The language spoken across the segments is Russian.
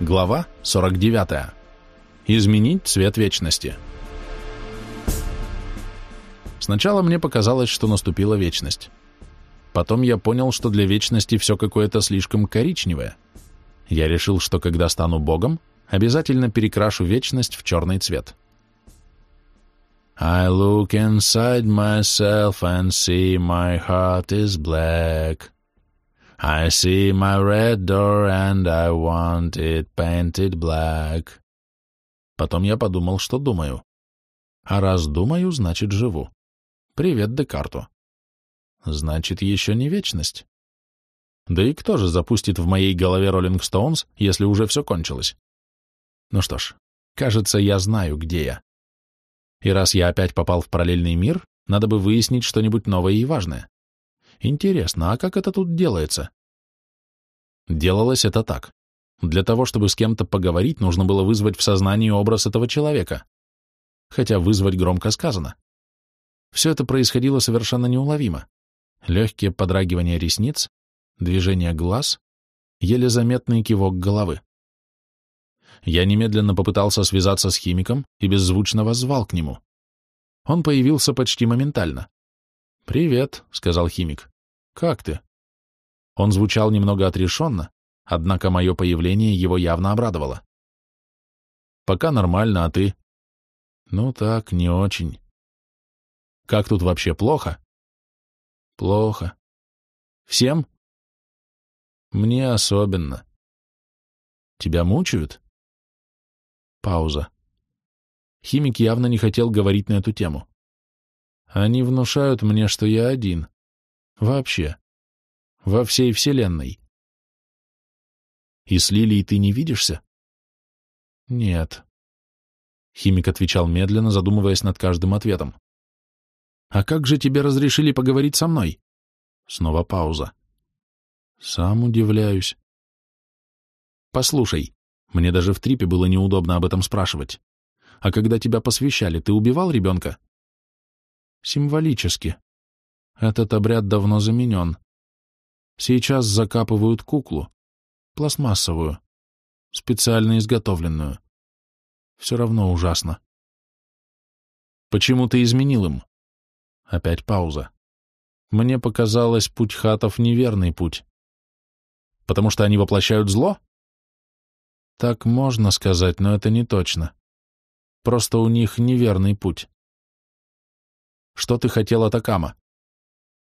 Глава 49. Изменить цвет вечности. Сначала мне показалось, что наступила вечность. Потом я понял, что для вечности все какое-то слишком коричневое. Я решил, что когда стану богом, обязательно перекрашу вечность в черный цвет. I look inside myself and see my heart is black. I see my red door and I want it painted black. Потом я подумал, что думаю. А раз думаю, значит живу. Привет Декарту. Значит, еще не вечность. Да и кто же запустит в моей голове Роллинг Стоунс, если уже все кончилось? Ну что ж, кажется, я знаю, где я. И раз я опять попал в параллельный мир, надо бы выяснить что-нибудь новое и важное. Интересно, а как это тут делается? Делалось это так. Для того, чтобы с кем-то поговорить, нужно было вызвать в сознании образ этого человека. Хотя вызвать громко сказано. Все это происходило совершенно неуловимо. Легкие подрагивания ресниц, движение глаз, еле заметный кивок головы. Я немедленно попытался связаться с химиком и беззвучно воззвал к нему. Он появился почти моментально. «Привет», — сказал химик. «Как ты?» Он звучал немного отрешенно, однако мое появление его явно обрадовало. «Пока нормально, а ты?» «Ну так, не очень». «Как тут вообще, плохо?» «Плохо». «Всем?» «Мне особенно». «Тебя мучают?» Пауза. Химик явно не хотел говорить на эту тему. Они внушают мне, что я один. Вообще. Во всей Вселенной. И с Лилией ты не видишься? Нет. Химик отвечал медленно, задумываясь над каждым ответом. А как же тебе разрешили поговорить со мной? Снова пауза. Сам удивляюсь. Послушай, мне даже в трипе было неудобно об этом спрашивать. А когда тебя посвящали, ты убивал ребенка? Символически. Этот обряд давно заменен. Сейчас закапывают куклу, пластмассовую, специально изготовленную. Все равно ужасно. Почему ты изменил им? Опять пауза. Мне показалось, путь хатов неверный путь. Потому что они воплощают зло? Так можно сказать, но это не точно. Просто у них неверный путь. Что ты хотел от Акама?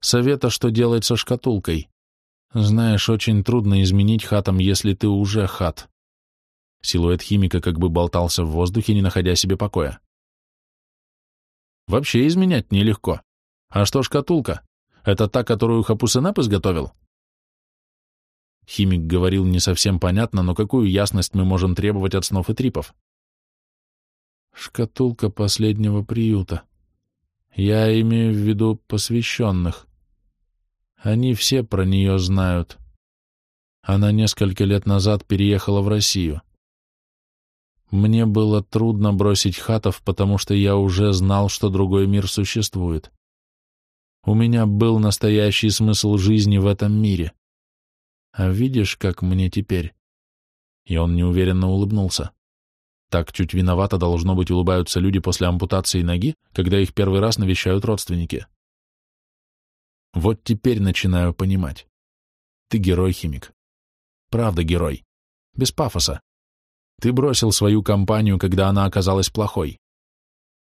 Совета, что делать со шкатулкой. Знаешь, очень трудно изменить хатом, если ты уже хат. Силуэт химика как бы болтался в воздухе, не находя себе покоя. Вообще изменять нелегко. А что шкатулка? Это та, которую Хапусенеп изготовил? Химик говорил не совсем понятно, но какую ясность мы можем требовать от снов и трипов? Шкатулка последнего приюта. Я имею в виду посвященных. Они все про нее знают. Она несколько лет назад переехала в Россию. Мне было трудно бросить хатов, потому что я уже знал, что другой мир существует. У меня был настоящий смысл жизни в этом мире. А видишь, как мне теперь?» И он неуверенно улыбнулся. Так чуть виновато должно быть улыбаются люди после ампутации ноги, когда их первый раз навещают родственники. Вот теперь начинаю понимать. Ты герой-химик. Правда герой. Без пафоса. Ты бросил свою компанию, когда она оказалась плохой.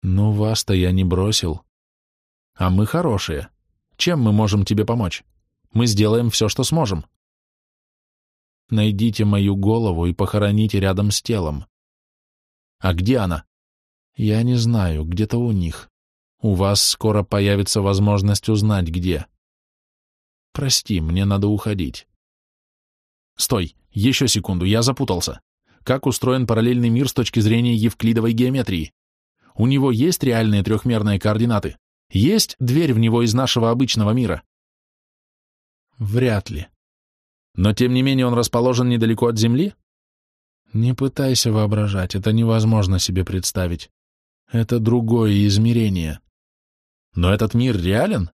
Ну, вас-то я не бросил. А мы хорошие. Чем мы можем тебе помочь? Мы сделаем все, что сможем. Найдите мою голову и похороните рядом с телом. А где она? Я не знаю, где-то у них. У вас скоро появится возможность узнать, где. Прости, мне надо уходить. Стой, еще секунду, я запутался. Как устроен параллельный мир с точки зрения евклидовой геометрии? У него есть реальные трехмерные координаты? Есть дверь в него из нашего обычного мира? Вряд ли. Но тем не менее он расположен недалеко от Земли? Не пытайся воображать, это невозможно себе представить. Это другое измерение. Но этот мир реален?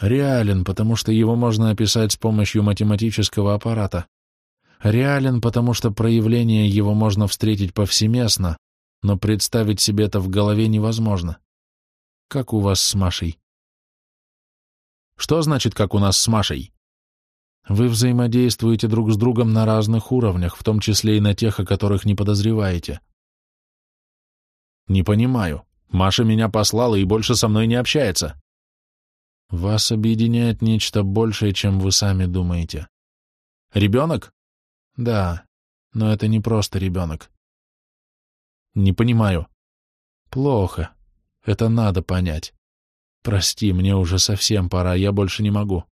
Реален, потому что его можно описать с помощью математического аппарата. Реален, потому что проявление его можно встретить повсеместно, но представить себе это в голове невозможно. Как у вас с Машей? Что значит, как у нас с Машей? Вы взаимодействуете друг с другом на разных уровнях, в том числе и на тех, о которых не подозреваете. Не понимаю. Маша меня послала и больше со мной не общается. Вас объединяет нечто большее, чем вы сами думаете. Ребенок? Да, но это не просто ребенок. Не понимаю. Плохо. Это надо понять. Прости, мне уже совсем пора, я больше не могу.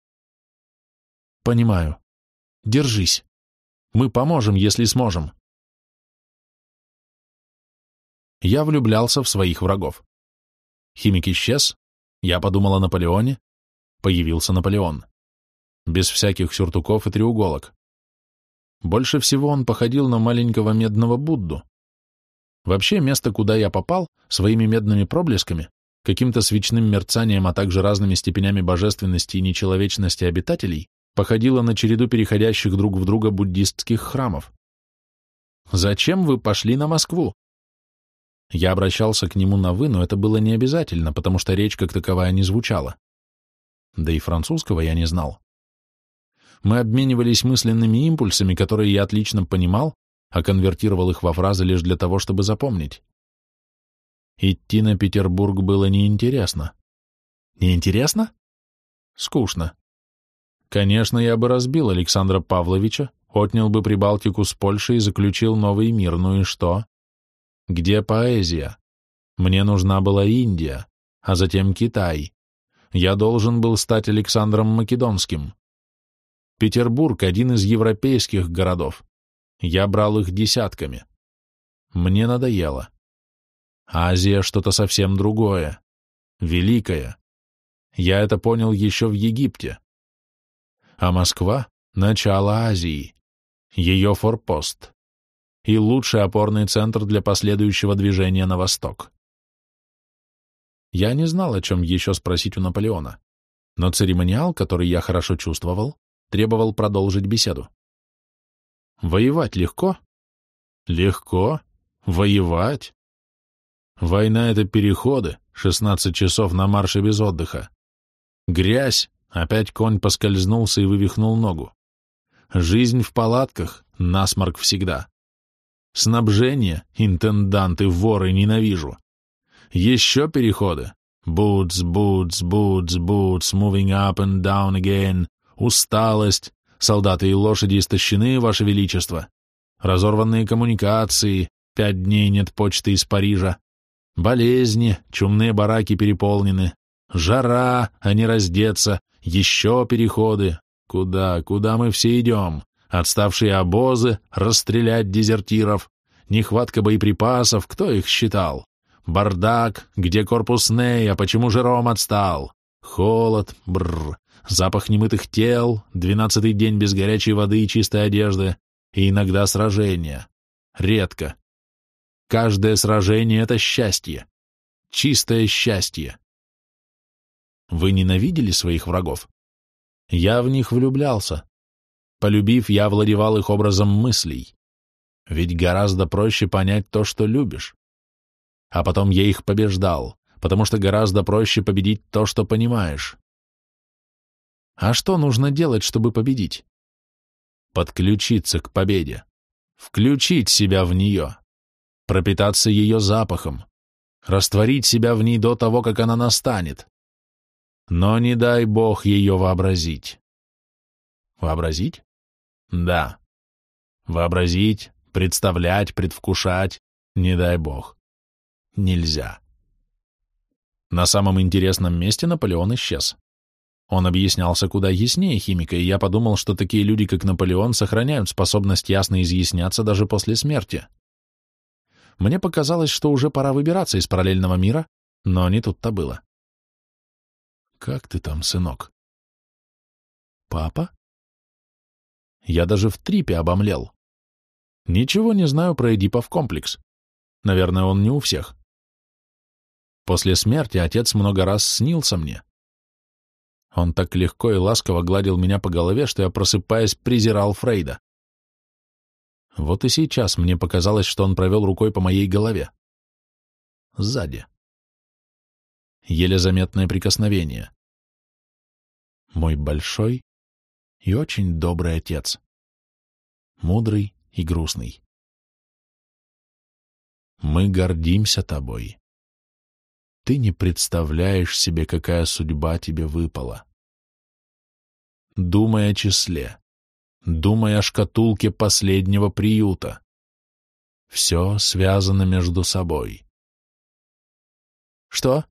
Понимаю. Держись. Мы поможем, если сможем. Я влюблялся в своих врагов. Химик исчез, я подумал о Наполеоне, появился Наполеон. Без всяких сюртуков и треуголок. Больше всего он походил на маленького медного Будду. Вообще, место, куда я попал, своими медными проблесками, каким-то свечным мерцанием, а также разными степенями божественности и нечеловечности обитателей, походило на череду переходящих друг в друга буддистских храмов. «Зачем вы пошли на Москву?» Я обращался к нему на «вы», но это было не обязательно, потому что речь как таковая не звучала. Да и французского я не знал. Мы обменивались мысленными импульсами, которые я отлично понимал, а конвертировал их во фразы лишь для того, чтобы запомнить. Идти на Петербург было неинтересно. Неинтересно? Скучно. Конечно, я бы разбил Александра Павловича, отнял бы Прибалтику с Польшей и заключил новый мир, ну и что? Где поэзия? Мне нужна была Индия, а затем Китай. Я должен был стать Александром Македонским. Петербург — один из европейских городов. Я брал их десятками. Мне надоело. Азия — что-то совсем другое. Великое. Я это понял еще в Египте. А Москва — начало Азии. Ее форпост. И лучший опорный центр для последующего движения на восток. Я не знал, о чем еще спросить у Наполеона, но церемониал, который я хорошо чувствовал, требовал продолжить беседу. Воевать легко? Легко? Воевать? Война — это переходы, 16 часов на марше без отдыха. Грязь, опять конь поскользнулся и вывихнул ногу. Жизнь в палатках, насморк всегда. Снабжение, интенданты, воры, ненавижу. Еще переходы. Boots, boots, boots, boots, moving up and down again. Усталость. Солдаты и лошади истощены, Ваше Величество. Разорванные коммуникации. Пять дней нет почты из Парижа. Болезни, чумные бараки переполнены. Жара, а не раздеться. Еще переходы. Куда, куда мы все идем? Отставшие обозы, расстрелять дезертиров. Нехватка боеприпасов, кто их считал? Бардак, где корпус Ней, а почему же Ром отстал? Холод, бррр, запах немытых тел, двенадцатый день без горячей воды и чистой одежды, и иногда сражения. Редко. Каждое сражение — это счастье. Чистое счастье. Вы ненавидели своих врагов? Я в них влюблялся. Полюбив, я владевал их образом мыслей. Ведь гораздо проще понять то, что любишь а потом я их побеждал, потому что гораздо проще победить то, что понимаешь. А что нужно делать, чтобы победить? Подключиться к победе, включить себя в нее, пропитаться ее запахом, растворить себя в ней до того, как она настанет. Но не дай Бог ее вообразить. Вообразить? Да. Вообразить, представлять, предвкушать, не дай Бог нельзя. На самом интересном месте Наполеон исчез. Он объяснялся куда яснее химика, и я подумал, что такие люди, как Наполеон, сохраняют способность ясно изъясняться даже после смерти. Мне показалось, что уже пора выбираться из параллельного мира, но не тут-то было. «Как ты там, сынок?» «Папа?» Я даже в трипе обомлел. Ничего не знаю про Эдипов комплекс. Наверное, он не у всех. После смерти отец много раз снился мне. Он так легко и ласково гладил меня по голове, что я, просыпаясь, презирал Фрейда. Вот и сейчас мне показалось, что он провел рукой по моей голове. Сзади. Еле заметное прикосновение. Мой большой и очень добрый отец. Мудрый и грустный. Мы гордимся тобой. Ты не представляешь себе, какая судьба тебе выпала. Думай о числе. Думай о шкатулке последнего приюта. Все связано между собой. Что?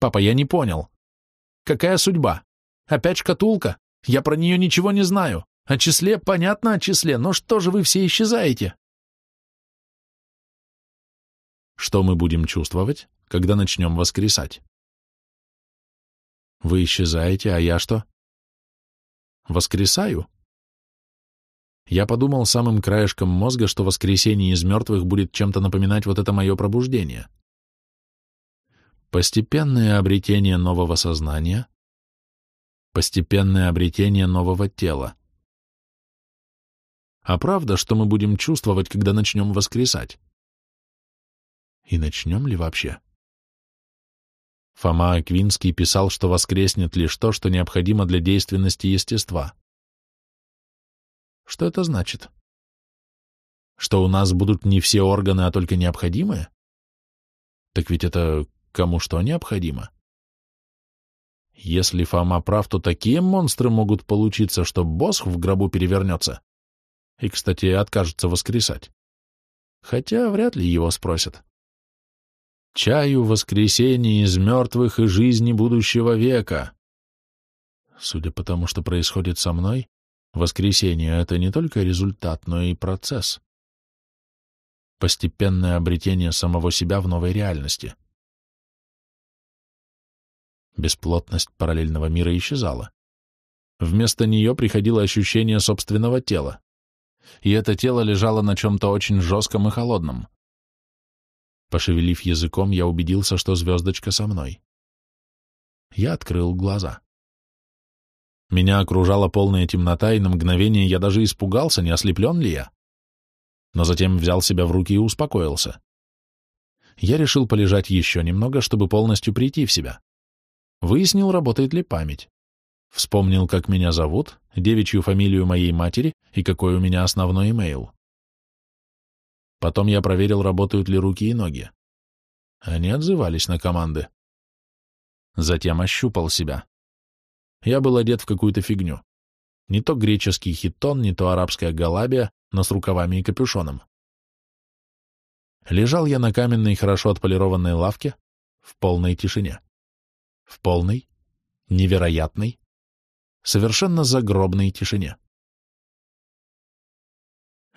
Папа, я не понял. Какая судьба? Опять шкатулка? Я про нее ничего не знаю. О числе понятно о числе, но что же вы все исчезаете? Что мы будем чувствовать, когда начнем воскресать? Вы исчезаете, а я что? Воскресаю? Я подумал самым краешком мозга, что воскресение из мертвых будет чем-то напоминать вот это мое пробуждение. Постепенное обретение нового сознания, постепенное обретение нового тела. А правда, что мы будем чувствовать, когда начнем воскресать? И начнем ли вообще? Фома Аквинский писал, что воскреснет лишь то, что необходимо для действенности естества. Что это значит? Что у нас будут не все органы, а только необходимые? Так ведь это кому что необходимо? Если Фома прав, то такие монстры могут получиться, что босс в гробу перевернется. И, кстати, откажется воскресать. Хотя вряд ли его спросят. Чаю воскресение из мертвых и жизни будущего века. Судя по тому, что происходит со мной, воскресение — это не только результат, но и процесс. Постепенное обретение самого себя в новой реальности. Бесплотность параллельного мира исчезала. Вместо нее приходило ощущение собственного тела. И это тело лежало на чем-то очень жестком и холодном. Пошевелив языком, я убедился, что звездочка со мной. Я открыл глаза. Меня окружала полная темнота, и на мгновение я даже испугался, не ослеплен ли я. Но затем взял себя в руки и успокоился. Я решил полежать еще немного, чтобы полностью прийти в себя. Выяснил, работает ли память. Вспомнил, как меня зовут, девичью фамилию моей матери и какой у меня основной имейл. Потом я проверил, работают ли руки и ноги. Они отзывались на команды. Затем ощупал себя. Я был одет в какую-то фигню. Не то греческий хитон, не то арабская галабия, но с рукавами и капюшоном. Лежал я на каменной, хорошо отполированной лавке в полной тишине. В полной, невероятной, совершенно загробной тишине.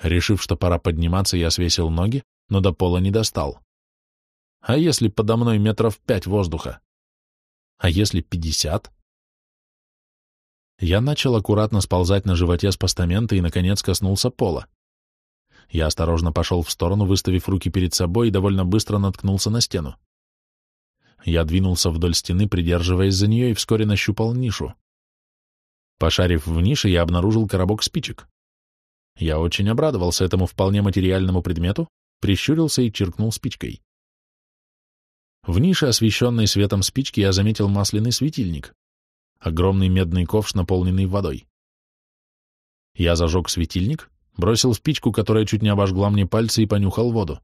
Решив, что пора подниматься, я свесил ноги, но до пола не достал. А если подо мной метров пять воздуха? А если пятьдесят? Я начал аккуратно сползать на животе с постамента и, наконец, коснулся пола. Я осторожно пошел в сторону, выставив руки перед собой, и довольно быстро наткнулся на стену. Я двинулся вдоль стены, придерживаясь за нее, и вскоре нащупал нишу. Пошарив в нише, я обнаружил коробок спичек. Я очень обрадовался этому вполне материальному предмету, прищурился и чиркнул спичкой. В нише, освещенной светом спички, я заметил масляный светильник, огромный медный ковш, наполненный водой. Я зажег светильник, бросил спичку, которая чуть не обожгла мне пальцы, и понюхал воду.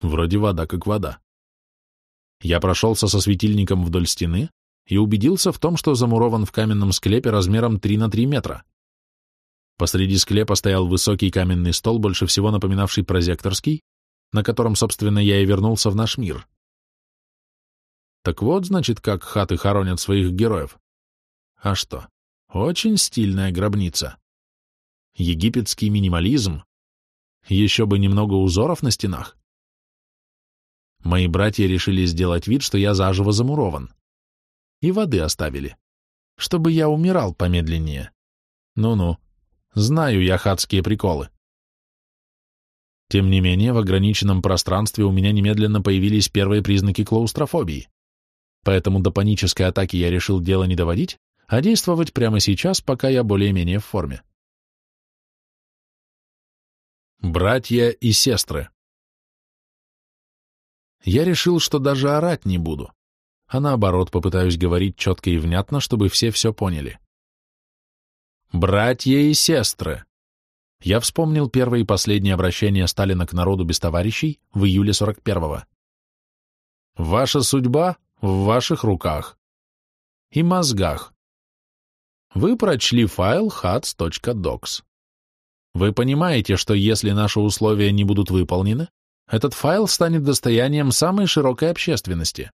Вроде вода как вода. Я прошелся со светильником вдоль стены и убедился в том, что замурован в каменном склепе размером 3 на 3 метра. Посреди склепа стоял высокий каменный стол, больше всего напоминавший прозекторский, на котором, собственно, я и вернулся в наш мир. Так вот, значит, как хаты хоронят своих героев. А что? Очень стильная гробница. Египетский минимализм. Еще бы немного узоров на стенах. Мои братья решили сделать вид, что я заживо замурован. И воды оставили, чтобы я умирал помедленнее. Ну-ну. Знаю я хатские приколы. Тем не менее, в ограниченном пространстве у меня немедленно появились первые признаки клаустрофобии. Поэтому до панической атаки я решил дело не доводить, а действовать прямо сейчас, пока я более-менее в форме. Братья и сестры. Я решил, что даже орать не буду, а наоборот попытаюсь говорить четко и внятно, чтобы все все поняли. Братья и сестры. Я вспомнил первое и последнее обращение Сталина к народу без товарищей в июле 41-го. Ваша судьба в ваших руках и мозгах. Вы прочли файл hats.docs. Вы понимаете, что если наши условия не будут выполнены, этот файл станет достоянием самой широкой общественности.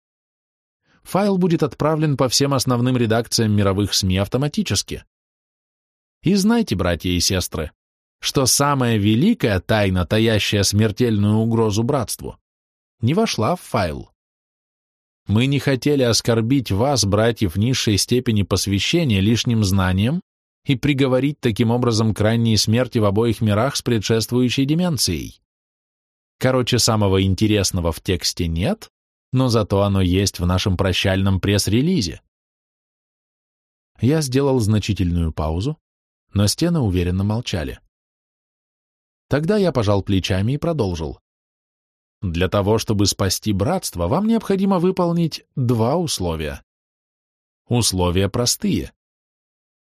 Файл будет отправлен по всем основным редакциям мировых СМИ автоматически. И знайте, братья и сестры, что самая великая тайна, таящая смертельную угрозу братству, не вошла в файл. Мы не хотели оскорбить вас, братьев низшей степени посвящения, лишним знанием и приговорить таким образом к крайней смерти в обоих мирах с предшествующей деменцией. Короче, самого интересного в тексте нет, но зато оно есть в нашем прощальном пресс-релизе. Я сделал значительную паузу, но стены уверенно молчали. Тогда я пожал плечами и продолжил. Для того, чтобы спасти братство, вам необходимо выполнить два условия. Условия простые,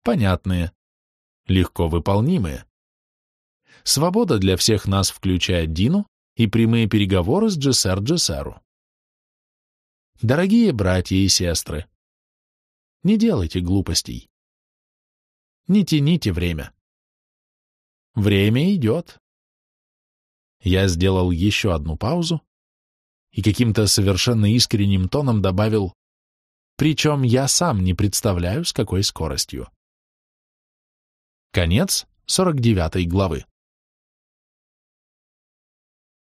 понятные, легко выполнимые. Свобода для всех нас, включая Дину, и прямые переговоры с Джессер Джессеру. Дорогие братья и сестры, не делайте глупостей. Не тяните время. Время идет. Я сделал еще одну паузу и каким-то совершенно искренним тоном добавил, причем я сам не представляю, с какой скоростью. Конец 49 главы.